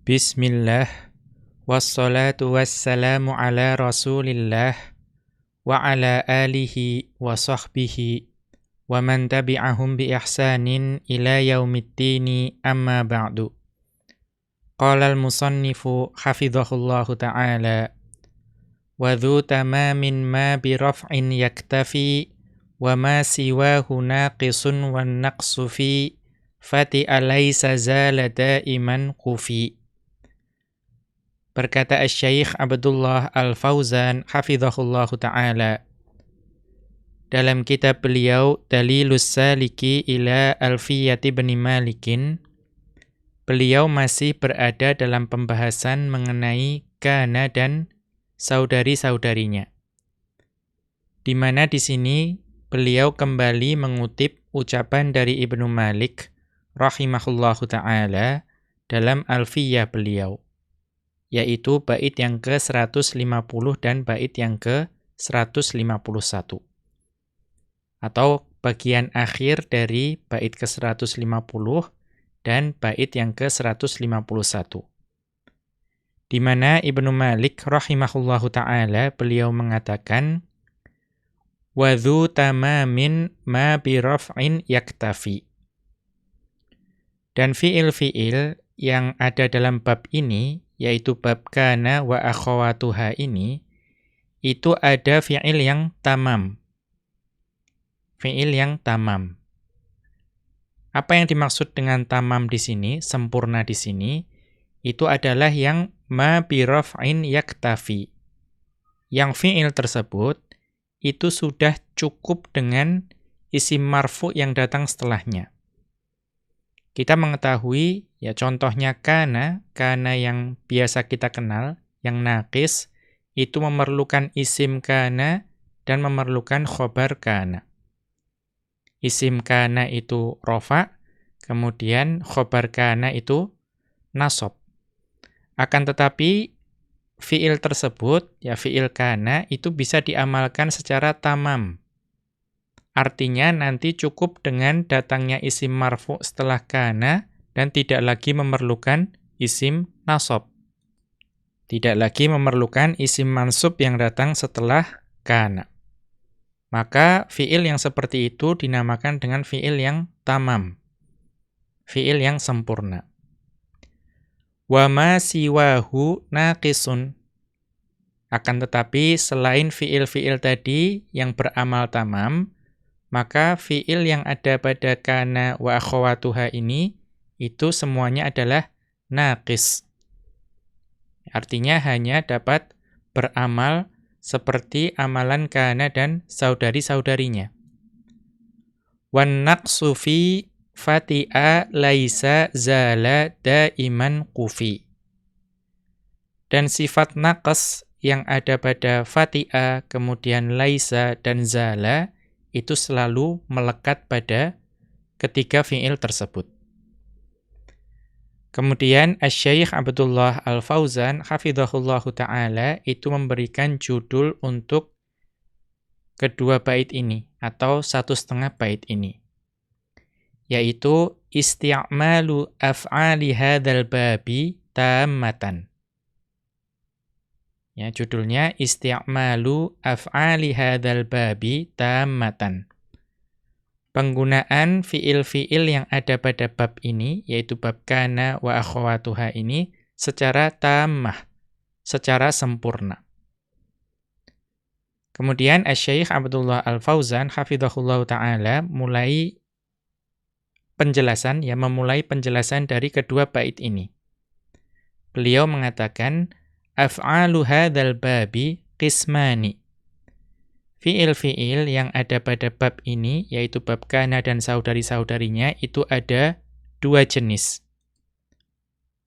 Bismillah Wassalatu wassalamu ala rasulillah Wa ala alihi wa sahbihi Wa man tabi'ahum bi ihsanin ila yaumiddini amma ba'du Qala al-musannifu hafidhahullahu ta'ala Wa dhu tamamin ma bi raf'in yaktafi Wa ma siwahu naqisun wa naqsu fi Fati alaysa zala daiman kufi. Berkata Syekh Abdullah Al-Fauzan hafizahullahu taala dalam kitab beliau Dalilus Saliki ila Alfiyati bin Malikin beliau masih berada dalam pembahasan mengenai kana dan saudari-saudarinya. Di mana di sini beliau kembali mengutip ucapan dari Ibnu Malik rahimahullahu taala dalam Alfiyah beliau yaitu bait yang ke-150 dan bait yang ke-151 atau bagian akhir dari bait ke-150 dan bait yang ke-151 di mana Ibnu Malik rahimahullahu taala beliau mengatakan wa tamamin ma bi raf'in yaktafi. Dan fiil-fiil yang ada dalam bab ini, yaitu bab kana wa akhawatuha ini, itu ada fiil yang tamam. Fiil yang tamam. Apa yang dimaksud dengan tamam di sini, sempurna di sini, itu adalah yang ma biraf'in yaktafi. Yang fiil tersebut, itu sudah cukup dengan isim marfu yang datang setelahnya. Kita mengetahui, ya contohnya kana, kana yang biasa kita kenal, yang nakis, itu memerlukan isim kana dan memerlukan khobar kana. Isim kana itu rofa, kemudian khobar kana itu nasob. Akan tetapi, fiil tersebut, ya fiil kana, itu bisa diamalkan secara tamam. Artinya nanti cukup dengan datangnya isim marfu setelah kana dan tidak lagi memerlukan isim nasob. Tidak lagi memerlukan isim mansub yang datang setelah kana. Maka fiil yang seperti itu dinamakan dengan fiil yang tamam. Fiil yang sempurna. Wa ma siwahu naqisun. Akan tetapi selain fiil-fiil tadi yang beramal tamam, maka fiil yang ada pada kana wa akhawatuha ini itu semuanya adalah naqis. Artinya hanya dapat beramal seperti amalan kana dan saudari-saudarinya. Wan naqsu fi fati'a laisa zala daiman kufi. Dan sifat naqas yang ada pada fati'a, kemudian laisa dan zala, itu selalu melekat pada ketiga fiil tersebut. Kemudian Asy-Syaikh Abdullah Al-Fauzan hafizahullahu taala itu memberikan judul untuk kedua bait ini atau satu setengah bait ini yaitu isti'malu af'ali hadzal babi tammatan Ya, judulnya Isti'malu af'ali hadzal babi tammatan. Penggunaan fiil-fiil yang ada pada bab ini yaitu bab kana wa akhwatuha ini secara tammah, secara sempurna. Kemudian Asy-Syaikh Abdullah Al-Fauzan hafizahullah taala mulai penjelasan ya memulai penjelasan dari kedua bait ini. Beliau mengatakan af'alu hadzal babi qismani. Fiil-fiil yang ada pada bab ini, yaitu bab kana dan saudari-saudarinya, itu ada dua jenis.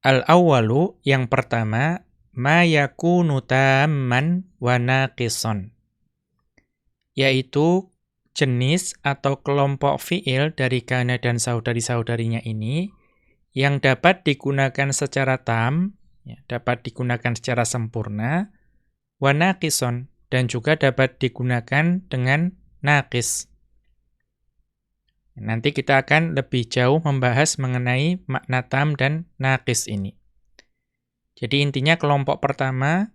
Al-awwalu, yang pertama, ma yakunu tamman wa naqisan. Yaitu jenis atau kelompok fiil dari kana dan saudari-saudarinya ini, yang dapat digunakan secara tam, ya, dapat digunakan secara sempurna, wa naqison, dan juga dapat digunakan dengan naqis. Nanti kita akan lebih jauh membahas mengenai makna tam dan naqis ini. Jadi intinya kelompok pertama,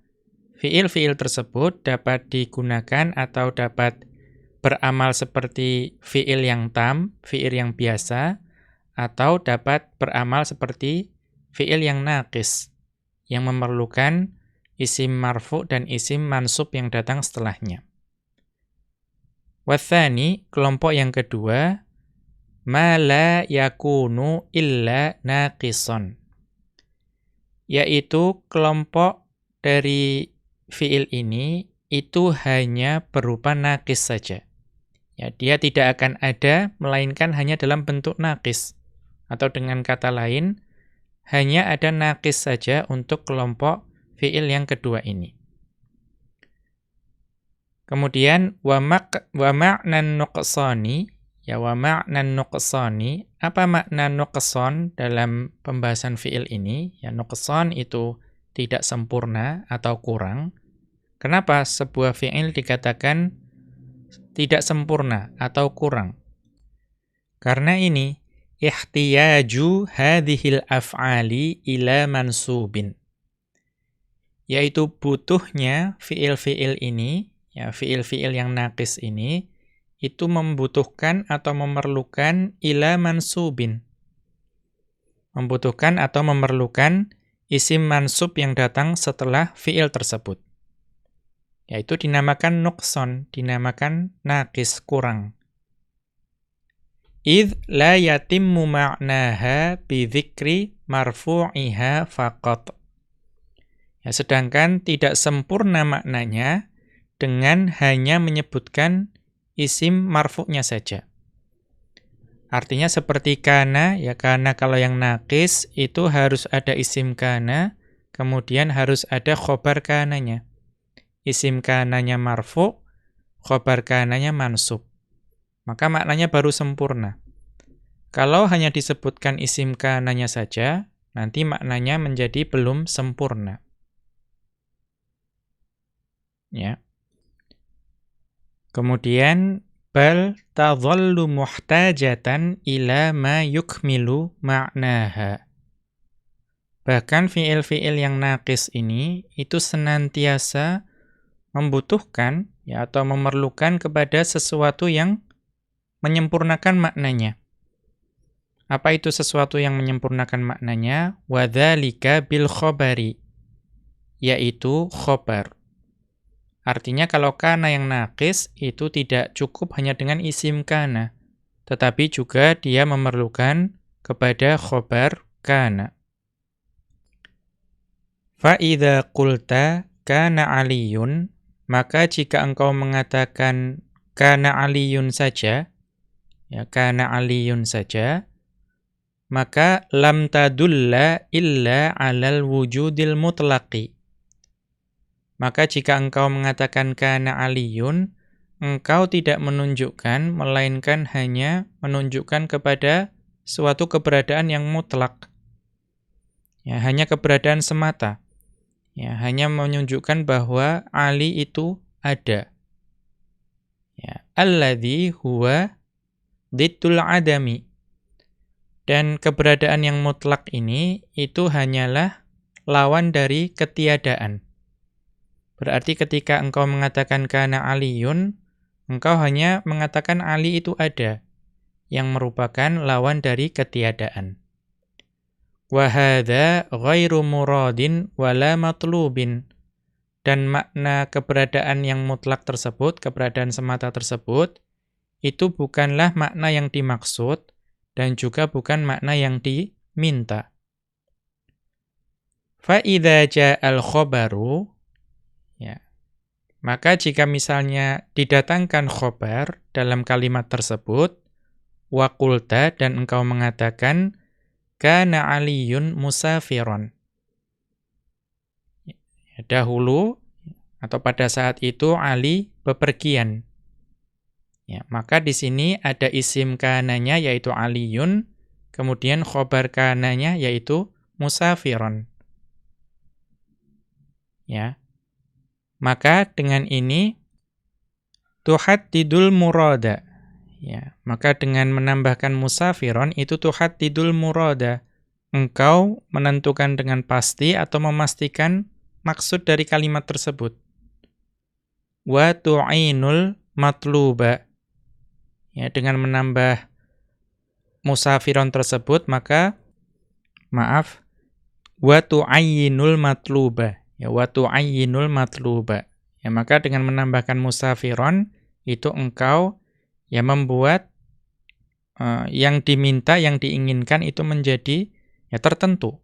fiil-fiil tersebut dapat digunakan atau dapat beramal seperti fiil yang tam, fiil yang biasa, atau dapat beramal seperti fiil yang naqis, yang memerlukan isim marfu dan isim mansub yang datang setelahnya. Wathani, kelompok yang kedua, ma la yakunu illa naqison. Yaitu kelompok dari fiil ini itu hanya berupa naqis saja. Ya, dia tidak akan ada melainkan hanya dalam bentuk naqis. Atau dengan kata lain, hanya ada naqis saja untuk kelompok fiil yang kedua ini. Kemudian wa ma'nan nuqsani Ya wa ma'nan nuqsani, apa makna nuqsan dalam pembahasan fiil ini? Ya nuqsan itu tidak sempurna atau kurang. Kenapa sebuah fiil dikatakan tidak sempurna atau kurang? Karena ini ihtiyaju hadhil af'ali ila mansubin. Yaitu butuhnya fiil-fiil ini, ya fiil-fiil yang naqis ini itu membutuhkan atau memerlukan ila mansubin. Membutuhkan atau memerlukan isim mansub yang datang setelah fiil tersebut. Yaitu dinamakan nukson, dinamakan nakis, kurang. Idh la yatimmu ma'naha bidhikri marfu'iha faqat. Ya, sedangkan tidak sempurna maknanya dengan hanya menyebutkan isim marfu'nya saja. Artinya seperti kana, ya kana kalau yang nakis itu harus ada isim kana, kemudian harus ada khobar kananya. Isim kananya marfu, khobar kananya mansub. Maka maknanya baru sempurna. Kalau hanya disebutkan isim kananya saja, nanti maknanya menjadi belum sempurna. Ya. Kemudian bal tadhallu muhtajatan ila ma yukmilu ma'naha. Bahkan fiil-fiil yang naqis ini itu senantiasa membutuhkan ya atau memerlukan kepada sesuatu yang menyempurnakan maknanya. Apa itu sesuatu yang menyempurnakan maknanya? Wadzalika bil khobari, yaitu khobar. Artinya kalau kana yang nakis itu tidak cukup hanya dengan isim kana, tetapi juga dia memerlukan kepada khobar kana. Fa'idha qulta kana aliyun, maka jika engkau mengatakan kana aliyun saja, ya kana aliyun saja, maka lam tadulla illa alal wujudil mutlaqi maka jika engkau mengatakan kana aliyun, engkau tidak menunjukkan, melainkan hanya menunjukkan kepada suatu keberadaan yang mutlak. Ya, hanya keberadaan semata. Ya, hanya menunjukkan bahwa Ali itu ada. Ya, alladhi huwa dittul adami. Dan keberadaan yang mutlak ini itu hanyalah lawan dari ketiadaan. Berarti ketika engkau mengatakan kana aliyun, engkau hanya mengatakan Ali itu ada, yang merupakan lawan dari ketiadaan. Wahada ghairu muradin wala matlubin. Dan makna keberadaan yang mutlak tersebut, keberadaan semata tersebut, itu bukanlah makna yang dimaksud, dan juga bukan makna yang diminta. Fa'idha ja'al khobaru, Ya. Maka jika misalnya didatangkan khobar dalam kalimat tersebut, wakulta dan engkau mengatakan, kana aliyun musafiron. Ya, dahulu, atau pada saat itu Ali bepergian. Ya, maka di sini ada isim kananya yaitu aliyun, kemudian khobar kananya yaitu musafiron. Ya, maka dengan ini tuhaddidul murada. Ya, maka dengan menambahkan musafiron itu tuhaddidul murada, engkau menentukan dengan pasti atau memastikan maksud dari kalimat tersebut. Wa tu'inul matluba. Ya, dengan menambah musafiron tersebut maka maaf wa tu'ayyinul matluba. Ya wa tu'ayyinul matluba. Ya maka dengan menambahkan musafiron itu engkau ya membuat uh, yang diminta yang diinginkan itu menjadi ya tertentu.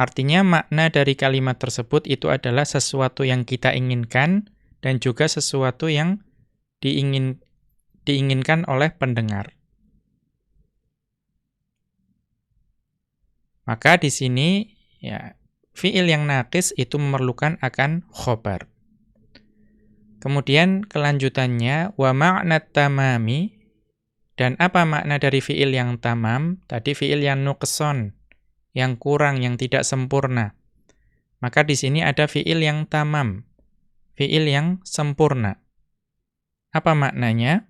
Artinya makna dari kalimat tersebut itu adalah sesuatu yang kita inginkan dan juga sesuatu yang diingin diinginkan oleh pendengar. Maka di sini ya fiil yang nakis itu memerlukan akan khobar. Kemudian kelanjutannya wa ma'na tamami dan apa makna dari fiil yang tamam? Tadi fiil yang nuqson, yang kurang, yang tidak sempurna. Maka di sini ada fiil yang tamam, fiil yang sempurna. Apa maknanya?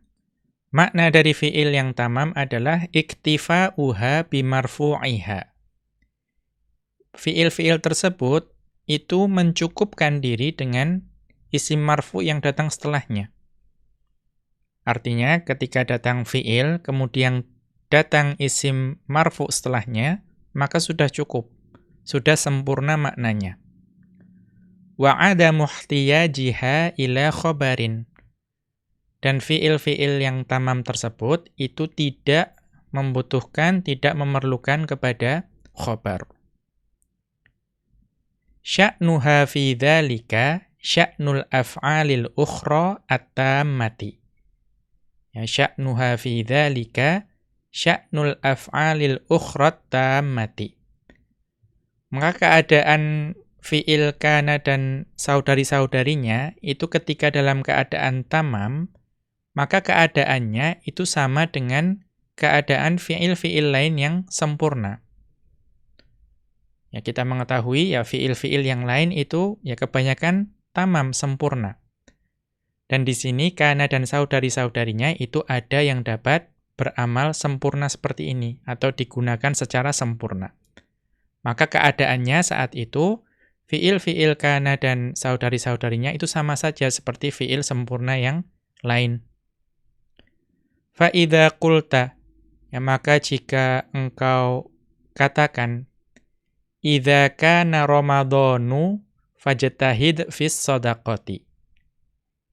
Makna dari fiil yang tamam adalah iktifa'uha bimarfu'iha. Fiil-fiil tersebut itu mencukupkan diri dengan isim marfu yang datang setelahnya. Artinya ketika datang fi'il, kemudian datang isim marfu setelahnya, maka sudah cukup. Sudah sempurna maknanya. Wa'ada muhtiyajiha ila khobarin. Dan fi'il-fi'il yang tamam tersebut itu tidak membutuhkan, tidak memerlukan kepada khobar. Sya'nuha fi dhalika sya'nul af'alil ukhra at-tammati. Ya sya'nuha fi dzalika sya'nul af'alil ukhra tammati. Maka keadaan fi'il kana dan saudari-saudarinya itu ketika dalam keadaan tamam, maka keadaannya itu sama dengan keadaan fi'il-fi'il lain yang sempurna. Ya kita mengetahui ya fi'il-fi'il yang lain itu ya kebanyakan tamam, sempurna. Dan di sini kana dan saudari-saudarinya itu ada yang dapat beramal sempurna seperti ini atau digunakan secara sempurna. Maka keadaannya saat itu fiil-fiil kana dan saudari-saudarinya itu sama saja seperti fiil sempurna yang lain. Fa idza qulta ya maka jika engkau katakan idza kana ramadhanu fajtahid fis sadaqati.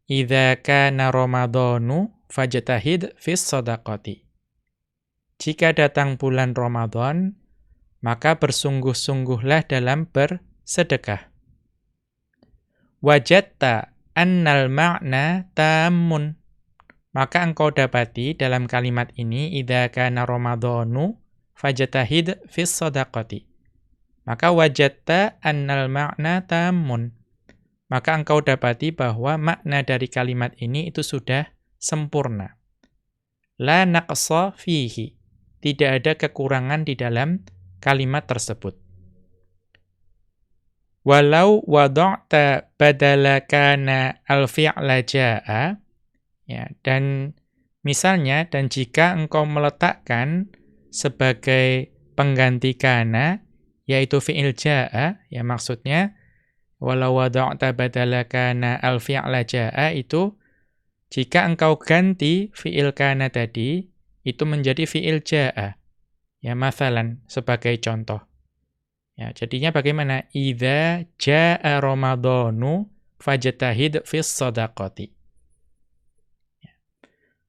Idza kana ramadhanu fajtahid fis sadaqati. Jika datang bulan Ramadan, maka bersungguh-sungguhlah dalam bersedekah. Wajatta annal ma'na tammun. Maka engkau dapati dalam kalimat ini idza kana ramadhanu fajtahid fis sadaqati. Maka wajatta annal ma'na tamun. Maka engkau dapati bahwa makna dari kalimat ini itu sudah sempurna. La naqsa fihi. Tidak ada kekurangan di dalam kalimat tersebut. Walau wada'ta badala kana al-fi'la ja'a ya dan misalnya dan jika engkau meletakkan sebagai pengganti kana yaitu fi'il ja'a, ya maksudnya walau wada'ta badala kana al-fi'la ja'a itu jika engkau ganti fi'il kana tadi itu menjadi fi'il ja'a. Ya masalan sebagai contoh. Ya, jadinya bagaimana? Idza jaa ramadhanu fajtahid fis shadaqati.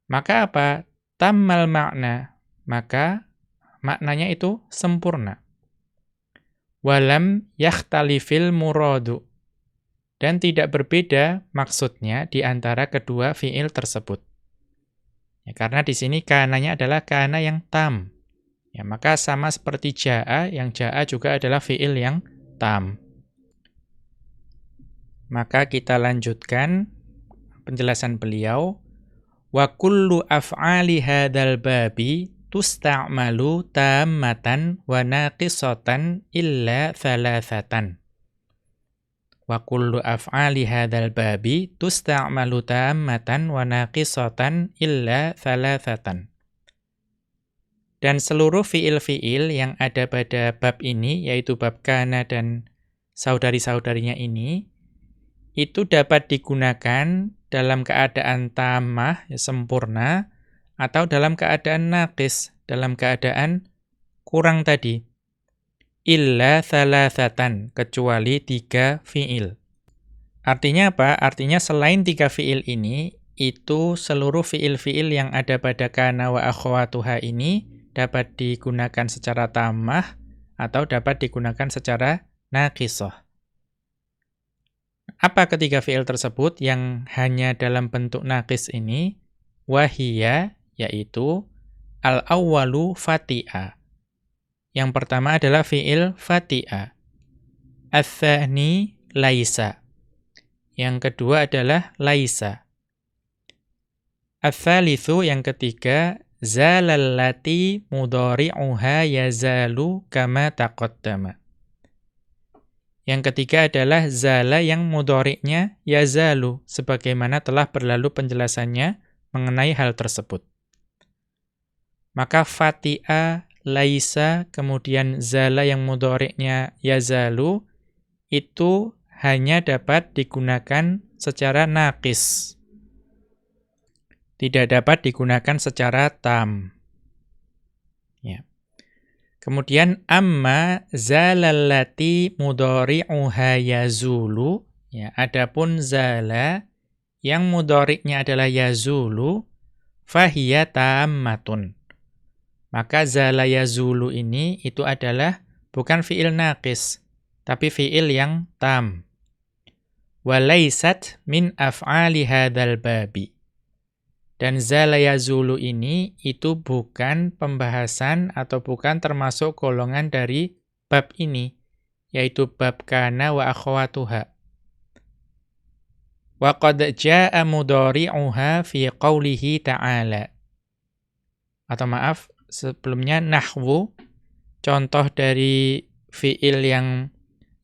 Maka apa? Tammal makna. Maka maknanya itu sempurna walam yakhtalifil muradu dan tidak berbeda maksudnya di antara kedua fiil tersebut. Ya, karena di sini kananya adalah kana yang tam. Ya, maka sama seperti jaa, yang jaa juga adalah fiil yang tam. Maka kita lanjutkan penjelasan beliau. Wa kullu af'ali hadzal babi tusta'malu tammatan wa naqisatan illa thalathatan. Wa kullu af'ali hadzal babi tusta'malu tammatan wa naqisatan illa thalathatan. Dan seluruh fiil-fiil yang ada pada bab ini, yaitu bab kana dan saudari-saudarinya ini, itu dapat digunakan dalam keadaan tamah, ya, sempurna, atau dalam keadaan naqis, dalam keadaan kurang tadi. Illa thalathatan, kecuali tiga fiil. Artinya apa? Artinya selain tiga fiil ini, itu seluruh fiil-fiil yang ada pada kana wa akhwatuha ini dapat digunakan secara tamah atau dapat digunakan secara naqisah. Apa ketiga fiil tersebut yang hanya dalam bentuk naqis ini? Wahia, yaitu al-awwalu fati'a. Yang pertama adalah fiil fati'a. Ats-tsani laisa. Yang kedua adalah laisa. Ats-tsalitsu yang ketiga zalallati mudhari'uha yazalu kama taqaddama. Yang ketiga adalah zala yang mudhari'nya yazalu sebagaimana telah berlalu penjelasannya mengenai hal tersebut. Maka fati'a laisa kemudian zala yang mudhari'nya yazalu itu hanya dapat digunakan secara naqis tidak dapat digunakan secara tam. Ya. Kemudian amma zalallati mudhari'uha yazulu, ya, adapun zala yang mudhari'nya adalah yazulu fahiya tammatun. Maka zala yazulu ini itu adalah bukan fiil naqis, tapi fiil yang tam. Walaisat min af'ali hadzal babi dan zalayazulu ini itu bukan pembahasan atau bukan termasuk golongan dari bab ini, yaitu bab kana wa akhwatuha. Wa qad jaa mudhari'uha fi qawlihi ta'ala. Atau maaf, sebelumnya nahwu contoh dari fiil yang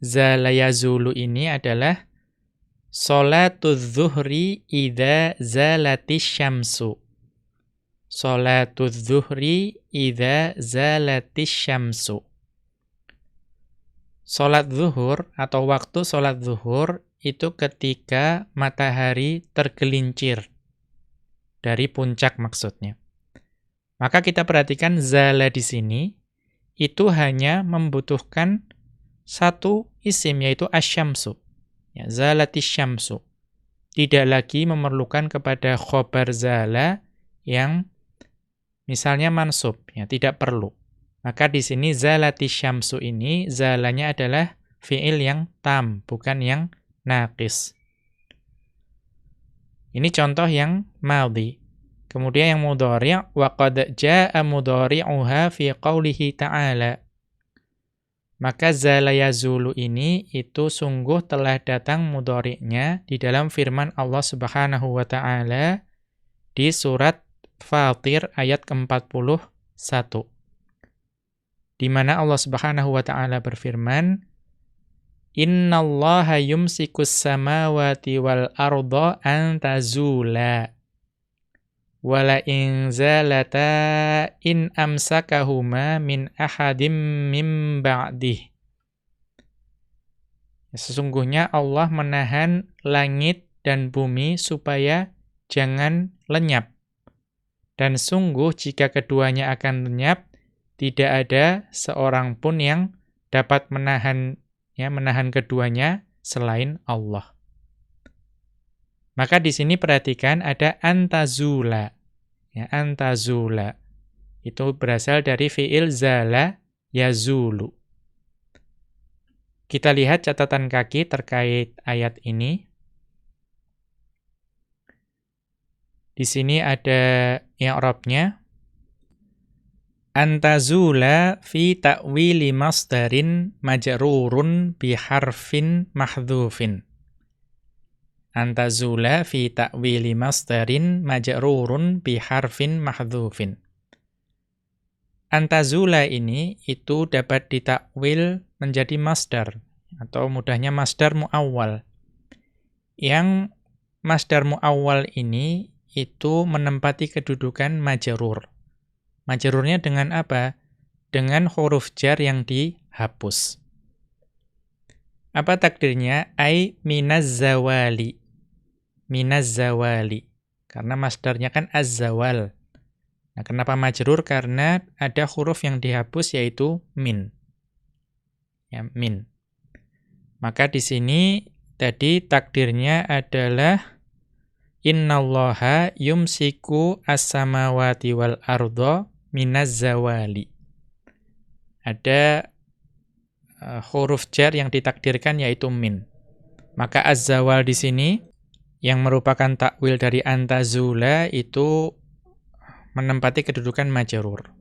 zalayazulu ini adalah Salatul zuhri idza zalatis syamsu. Salatul zuhri idza zalatis syamsu. Salat zuhur atau waktu salat zuhur itu ketika matahari tergelincir dari puncak maksudnya. Maka kita perhatikan zala di sini itu hanya membutuhkan satu isim yaitu asyamsu. Ya, zalatis syamsu. Tidak lagi memerlukan kepada khobar zala yang misalnya mansub, ya, tidak perlu. Maka di sini zalatis syamsu ini zalanya adalah fiil yang tam, bukan yang naqis. Ini contoh yang madhi. Kemudian yang mudhari' wa qad jaa mudhari'uha fi qawlihi ta'ala. Maka zala yazulu ini itu sungguh telah datang mudhari'nya di dalam firman Allah Subhanahu wa taala di surat Fatir ayat ke-41. Di mana Allah Subhanahu wa taala berfirman, "Innallaha yumsikus samawati wal arda an tazula." Wala in zalata in amsakahuma min ahadim mim ba'dih. Sesungguhnya Allah menahan langit dan bumi supaya jangan lenyap. Dan sungguh jika keduanya akan lenyap, tidak ada seorang pun yang dapat menahan ya menahan keduanya selain Allah. Maka di sini perhatikan ada antazula. Ya, antazula. Itu berasal dari fiil zala yazulu. Kita lihat catatan kaki terkait ayat ini. Di sini ada i'rabnya. Antazula fi ta'wili masdarin majrurun biharfin mahdhufin antazula fi ta'wili masdarin majrurun biharfin mahdhufin. Antazula ini itu dapat ditakwil menjadi masdar atau mudahnya masdar muawwal. Yang masdar muawwal ini itu menempati kedudukan majrur. Majrurnya dengan apa? Dengan huruf jar yang dihapus. Apa takdirnya? Ai minaz zawali. Minaz zawali. Karena masdarnya kan az-zawal. Nah, kenapa majrur? Karena ada huruf yang dihapus yaitu min. Ya, min. Maka di sini tadi takdirnya adalah innallaha yumsiku as-samawati wal ardo minaz zawali. Ada uh, huruf jar yang ditakdirkan yaitu min. Maka az-zawal di sini yang merupakan takwil dari antazula itu menempati kedudukan majrur.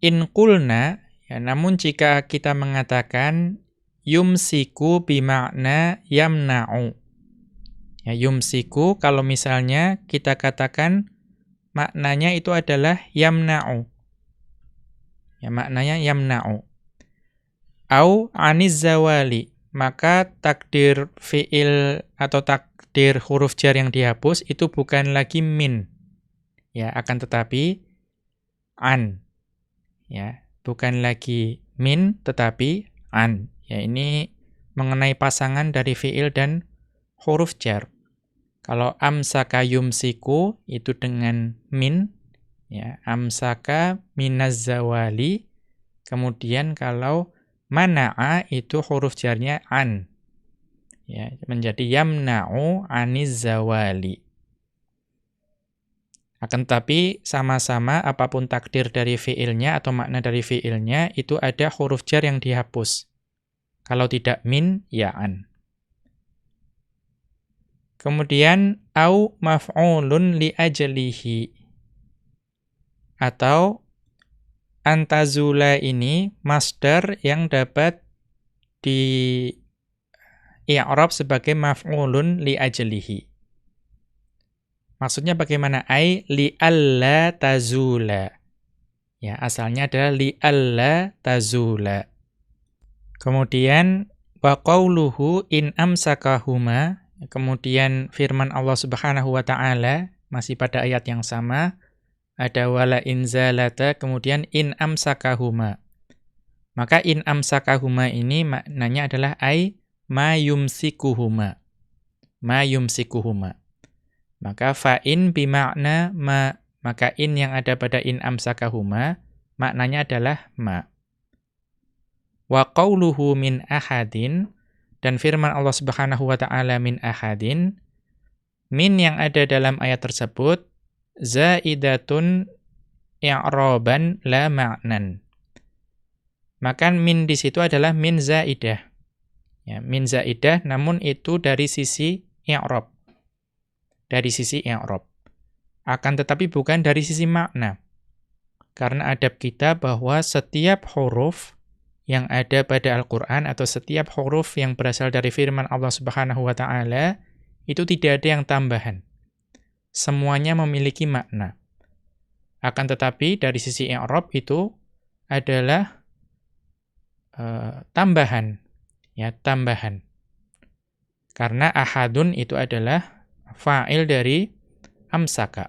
In qulna ya namun jika kita mengatakan yumsiku bimakna yamna'u. Ya, yumsiku kalau misalnya kita katakan maknanya itu adalah yamna'u. Ya, maknanya yamna'u. Au aniz zawali. Maka takdir fi'il atau takdir huruf jar yang dihapus itu bukan lagi min. Ya, akan tetapi an. Ya, bukan lagi min tetapi an. Ya, ini mengenai pasangan dari fiil dan huruf jar. Kalau amsaka yumsiku itu dengan min, ya, amsaka minaz zawali. Kemudian kalau mana'a itu huruf jarnya an. Ya, menjadi yamna'u aniz zawali. Akan tetapi sama-sama apa pun takdir dari fiilnya atau makna dari fiilnya itu ada huruf jar yang dihapus. Kalau tidak min, ya an. Kemudian au maf'ulun li ajlihi. Atau antazula ini masdar yang dapat di i'rab sebagai maf'ulun li ajlihi. Maksudnya bagaimana? Ai li alla tazula. Ya, asalnya adalah li alla tazula. Kemudian wa qauluhu in amsakahuma, kemudian firman Allah Subhanahu wa taala masih pada ayat yang sama, ada wala inzalata, kemudian in amsakahuma. Maka in amsakahuma ini maknanya adalah ai ma yumsikuhuma. Ma yumsikuhuma. Maka fa'in bimakna ma, maka in yang ada pada in amsakahuma, maknanya adalah ma. Wa qawluhu min ahadin dan firman Allah Subhanahu wa taala min ahadin min yang ada dalam ayat tersebut zaidatun i'raban la ma'nan. Maka min di situ adalah min zaidah. Ya, min zaidah namun itu dari sisi i'rab. Dari sisi i'rab. Akan tetapi bukan dari sisi makna. Karena adab kita bahwa setiap huruf yang ada pada Al-Quran atau setiap huruf yang berasal dari firman Allah Subhanahu wa Ta'ala itu tidak ada yang tambahan. Semuanya memiliki makna. Akan tetapi dari sisi i'rab itu adalah uh, tambahan, ya tambahan. Karena ahadun itu adalah fa'il dari amsaka.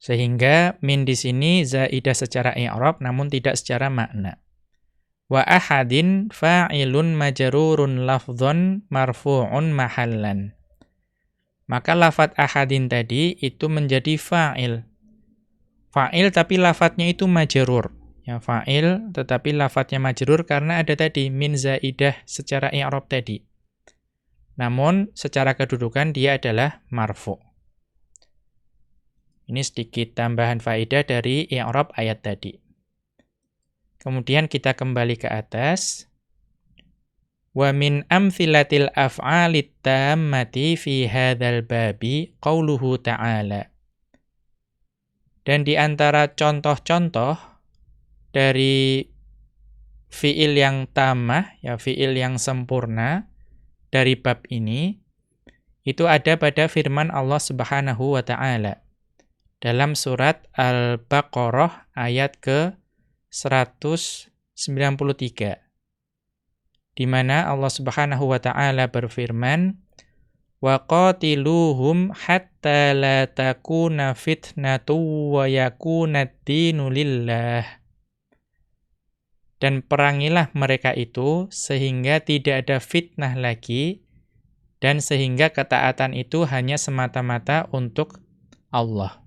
Sehingga min di sini zaidah secara i'rab namun tidak secara makna. Wa ahadin fa'ilun majrurun lafdhon marfu'un mahallan. Maka lafat ahadin tadi itu menjadi fa'il. Fa'il tapi lafadznya itu majrur. Ya fa'il tetapi lafadznya majrur karena ada tadi min zaidah secara i'rab tadi. Namun secara kedudukan dia adalah marfu'. Ini sedikit tambahan faedah dari i'rab ayat tadi. Kemudian kita kembali ke atas. Wa min amthilatil af'alit tammati fi hadzal babi qauluhu ta'ala. Dan di antara contoh-contoh dari fiil yang tamah, ya fiil yang sempurna dari bab ini, itu ada pada firman Allah Subhanahu wa taala dalam surat Al-Baqarah ayat ke 193 di mana Allah Subhanahu wa taala berfirman wa qatiluhum hatta la takuna fitnatu wa yakuna dinu lillah. Dan perangilah mereka itu sehingga tidak ada fitnah lagi dan sehingga ketaatan itu hanya semata-mata untuk Allah.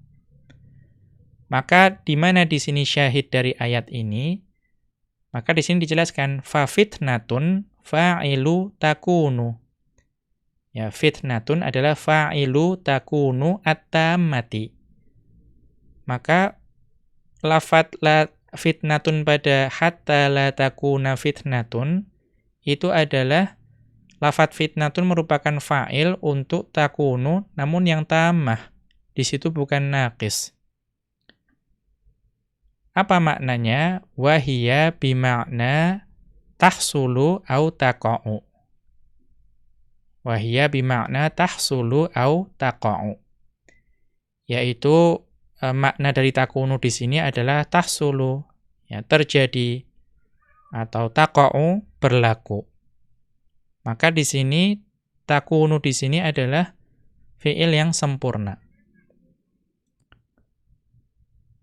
Maka di mana di sini syahid dari ayat ini? Maka di sini dijelaskan fa fitnatun fa'ilu takunu Ya, fitnatun adalah fa'ilu takunu at-tammati. Maka lafat la fitnatun pada hatta la takuna fitnatun itu adalah lafat fitnatun merupakan fa'il untuk takunu namun yang tamah. Di situ bukan naqis. Apa maknanya? Wahia bima'na tahsulu au taqa'u. Wahia bimakna tahsulu au taqa'u. Yaitu e, makna dari takunu di sini adalah tahsulu, ya, terjadi atau taqa'u berlaku. Maka di sini takunu di sini adalah fiil yang sempurna.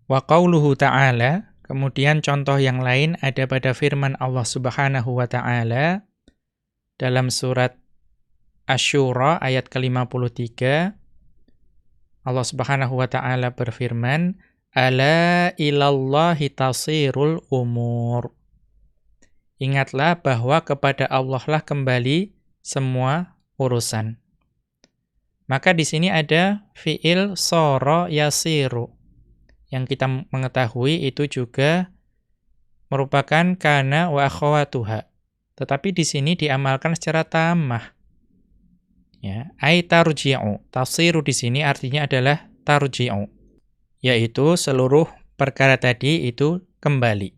Wa qauluhu ta'ala, kemudian contoh yang lain ada pada firman Allah Subhanahu wa taala dalam surat Asyura ayat ke-53 Allah Subhanahu wa taala berfirman Ala ilallahi tasirul umur Ingatlah bahwa kepada Allah lah kembali semua urusan. Maka di sini ada fiil soro yasiru. Yang kita mengetahui itu juga merupakan kana wa akhawatuha. Tetapi di sini diamalkan secara tamah. Ya, ai tarji'u. Tafsiru di sini artinya adalah tarji'u. Yaitu seluruh perkara tadi itu kembali.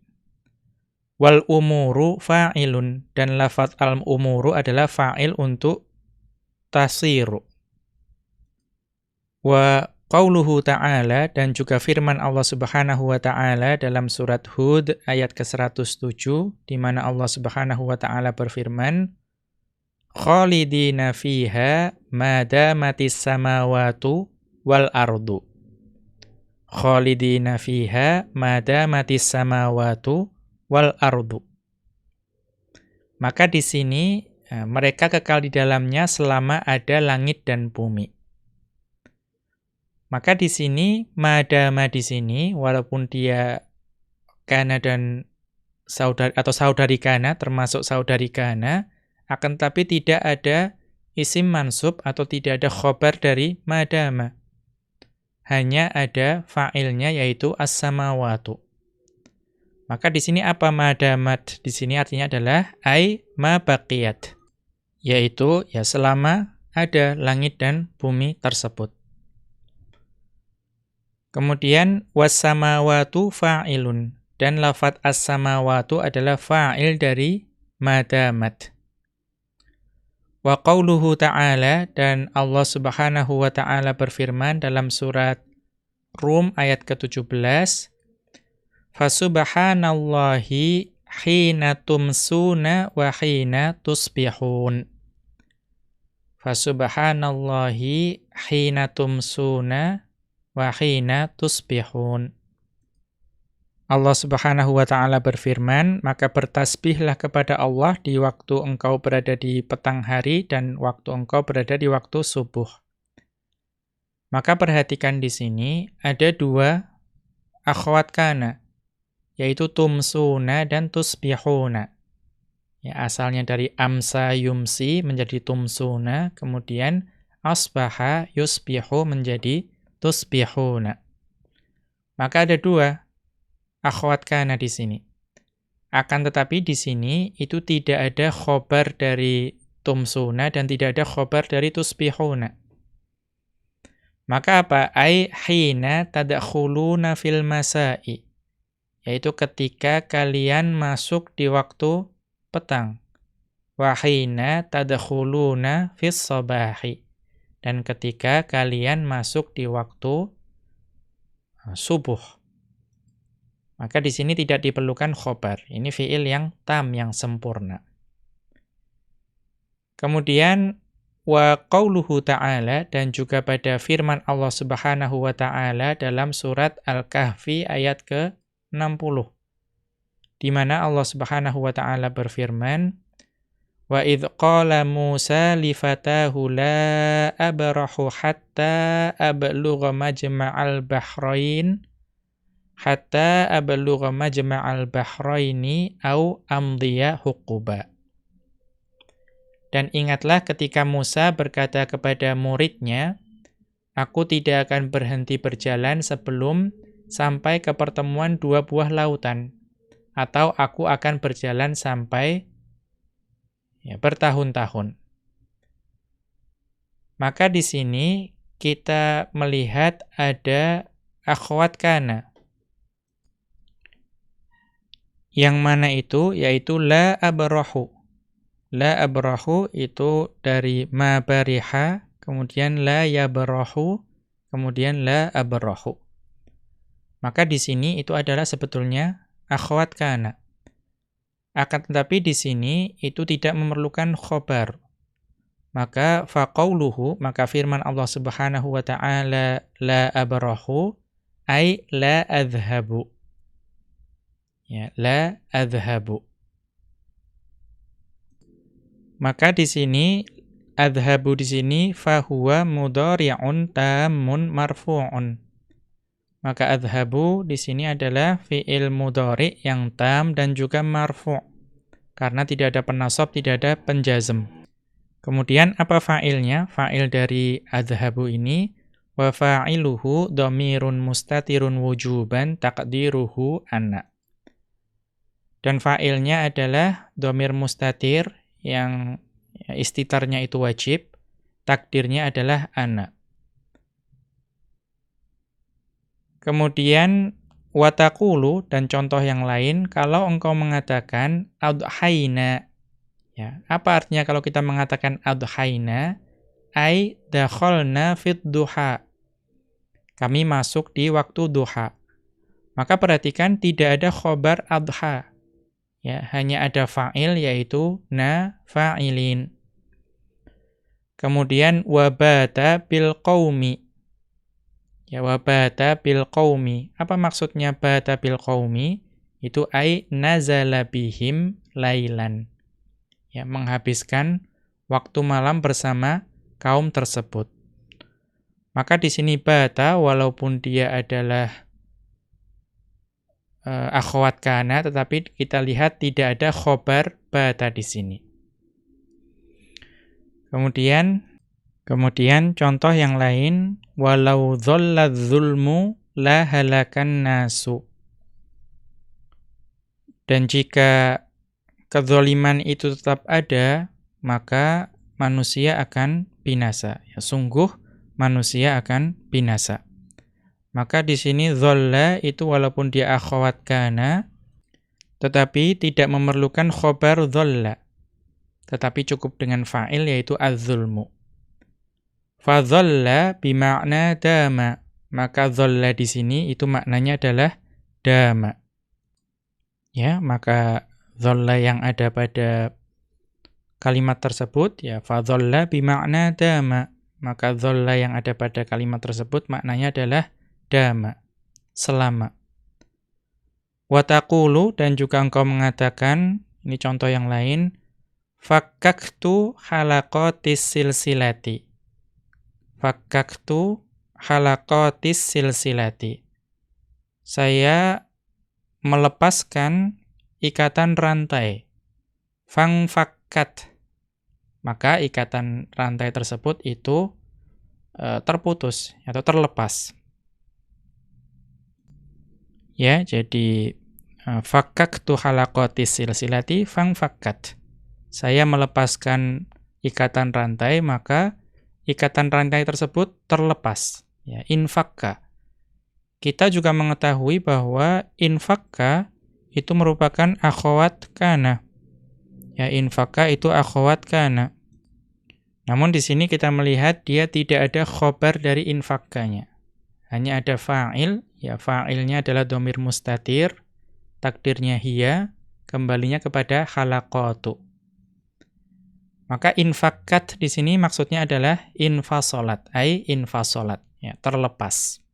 Wal umuru fa'ilun dan lafaz al umuru adalah fa'il untuk tasiru. Wa qauluhu ta'ala dan juga firman Allah Subhanahu wa taala dalam surat Hud ayat ke-107 di mana Allah Subhanahu wa taala berfirman khalidina fiha madamatis samawatu wal ardu. Khalidina fiha madamatis samawatu wal ardu. Maka di sini ya, mereka kekal di dalamnya selama ada langit dan bumi. Maka di sini madama di sini walaupun dia kana dan saudari atau saudari kana termasuk saudari kana akan tapi tidak ada isim mansub atau tidak ada khobar dari madama. Hanya ada fa'ilnya yaitu as-samawatu. Maka di sini apa madamat? Di sini artinya adalah ai ma baqiyat. Yaitu ya selama ada langit dan bumi tersebut. Kemudian was-samawatu fa'ilun dan lafat as-samawatu adalah fa'il dari madamat. Wa qauluhu ta'ala dan Allah Subhanahu wa taala berfirman dalam surat Rum ayat ke-17 Fasubhanallahi hina tumsuna wa hina tusbihun Fasubhanallahi hina tumsuna wa hina tusbihun Allah Subhanahu wa taala berfirman, maka bertasbihlah kepada Allah di waktu engkau berada di petang hari dan waktu engkau berada di waktu subuh. Maka perhatikan di sini ada dua akhwat kana, yaitu tumsuna dan tusbihuna. Ya, asalnya dari amsa yumsi menjadi tumsuna, kemudian asbaha yusbihu menjadi tusbihuna. Maka ada dua akhwat kana di sini. Akan tetapi di sini itu tidak ada khobar dari tumsuna dan tidak ada khobar dari tusbihuna. Maka apa? Ai hina tadkhuluna fil masai. Yaitu ketika kalian masuk di waktu petang. Wa hina tadkhuluna fis sabahi. Dan ketika kalian masuk di waktu uh, subuh. Maka di sini tidak diperlukan khobar. Ini fiil yang tam, yang sempurna. Kemudian, wa qauluhu ta'ala dan juga pada firman Allah Subhanahu wa taala dalam surat Al-Kahfi ayat ke-60 di mana Allah Subhanahu wa taala berfirman Wa idh qala Musa li fatahu la abrahu hatta ablugha majma'al bahrain hatta ablugha majma'al bahraini au amdiya huquba dan ingatlah ketika Musa berkata kepada muridnya, Aku tidak akan berhenti berjalan sebelum sampai ke pertemuan dua buah lautan. Atau aku akan berjalan sampai ya, bertahun-tahun. Maka di sini kita melihat ada akhwat kana. Yang mana itu? Yaitu la abrahu. La abrahu itu dari ma bariha, kemudian la yabrahu, kemudian la abrahu. Maka di sini itu adalah sebetulnya akhwat kana. Akan tetapi di sini itu tidak memerlukan khobar. Maka faqauluhu, maka firman Allah Subhanahu wa taala la abrahu ay la adhhabu. Ya, la adhhabu. Maka di sini adhabu di sini fahuwa mudhari'un tamun marfu'un. Maka adhabu di sini adalah fi'il mudhari' yang tam dan juga marfu'. Karena tidak ada penasab, tidak ada penjazm. Kemudian apa fa'ilnya? Fa'il dari adhabu ini wa fa'iluhu dhamirun mustatirun wujuban taqdiruhu anna. Dan fa'ilnya adalah dhamir mustatir yang istitarnya itu wajib, takdirnya adalah anak. Kemudian watakulu dan contoh yang lain kalau engkau mengatakan adhaina. Ya apa artinya kalau kita mengatakan adhaina? Ai dakhalna fit duha. Kami masuk di waktu duha. Maka perhatikan tidak ada khobar adha. Ya, hanya ada fa'il yaitu na fa'ilin. Kemudian wabata bil qaumi. Ya wabata bil qaumi. Apa maksudnya bata bil qaumi? Itu ai nazala bihim lailan. Ya, menghabiskan waktu malam bersama kaum tersebut. Maka di sini bata walaupun dia adalah uh, akhwat kana tetapi kita lihat tidak ada khobar bata di sini. Kemudian kemudian contoh yang lain walau dhalla zulmu la halakan nasu. Dan jika kezaliman itu tetap ada, maka manusia akan binasa. Ya, sungguh manusia akan binasa. Maka di sini zolla itu walaupun dia akhwat kana, tetapi tidak memerlukan khobar zolla. Tetapi cukup dengan fa'il yaitu az-zulmu. Fadhalla bima'na dama. Maka zolla di sini itu maknanya adalah dama. Ya, maka zolla yang ada pada kalimat tersebut ya fadhalla bima'na dama. Maka zolla yang ada pada kalimat tersebut maknanya adalah dama, selama. Watakulu dan juga engkau mengatakan, ini contoh yang lain, fakaktu halakotis silsilati. Fakaktu halakotis silsilati. Saya melepaskan ikatan rantai. Fang fakat. Maka ikatan rantai tersebut itu e, terputus atau terlepas. Ya, jadi uh, fakaktu halaqatis silsilati fang fakat. Saya melepaskan ikatan rantai, maka ikatan rantai tersebut terlepas. Ya, infakka. Kita juga mengetahui bahwa infakka itu merupakan akhwat kana. Ya, infakka itu akhwat kana. Namun di sini kita melihat dia tidak ada khobar dari infakkanya. Hanya ada fa'il Ya, fa'ilnya adalah domir mustatir, takdirnya hiya, kembalinya kepada halaqatu. Maka infakat di sini maksudnya adalah infasolat, ay infasolat, ya, terlepas.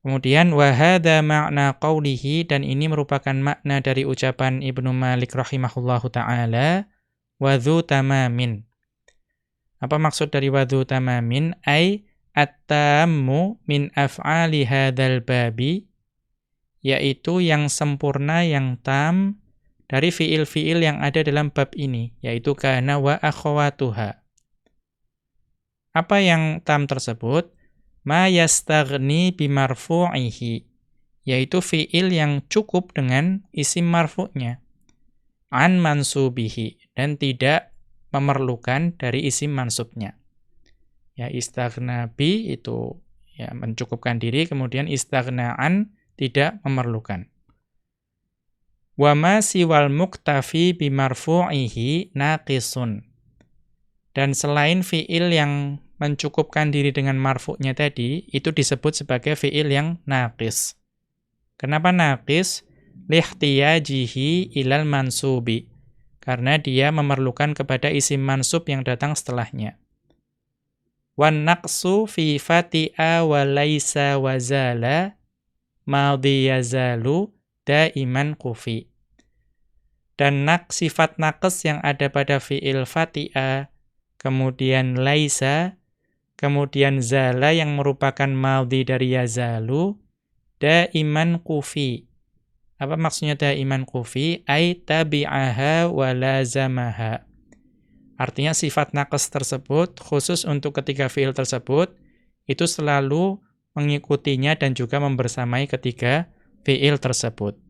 Kemudian wahada makna qawlihi dan ini merupakan makna dari ucapan Ibnu Malik rahimahullahu taala wadhu tamamin. Apa maksud dari wadhu tamamin? Ay at-tammu min af'ali hadzal babi yaitu yang sempurna yang tam dari fiil-fiil yang ada dalam bab ini yaitu kana wa akhawatuha. Apa yang tam tersebut? ma yastaghni bimarfu'ihi yaitu fiil yang cukup dengan isim marfu'nya an mansubihi dan tidak memerlukan dari isim mansubnya ya istaghna bi itu ya mencukupkan diri kemudian istighna'an tidak memerlukan wa ma siwal muktafi bimarfu'ihi naqisun dan selain fiil yang mencukupkan diri dengan marfu'nya tadi, itu disebut sebagai fi'il yang naqis. Kenapa naqis? Lihtiyajihi ilal mansubi. Karena dia memerlukan kepada isim mansub yang datang setelahnya. Wan naqsu fi fati'a wa laisa wa zala madhiyazalu daiman kufi. Dan nak, sifat naqs yang ada pada fi'il fati'a, kemudian laisa, kemudian zala yang merupakan maldi dari yazalu, daiman kufi. Apa maksudnya daiman kufi? Ay tabi'aha wa lazamaha. Artinya sifat naqas tersebut, khusus untuk ketiga fiil tersebut, itu selalu mengikutinya dan juga membersamai ketiga fiil tersebut.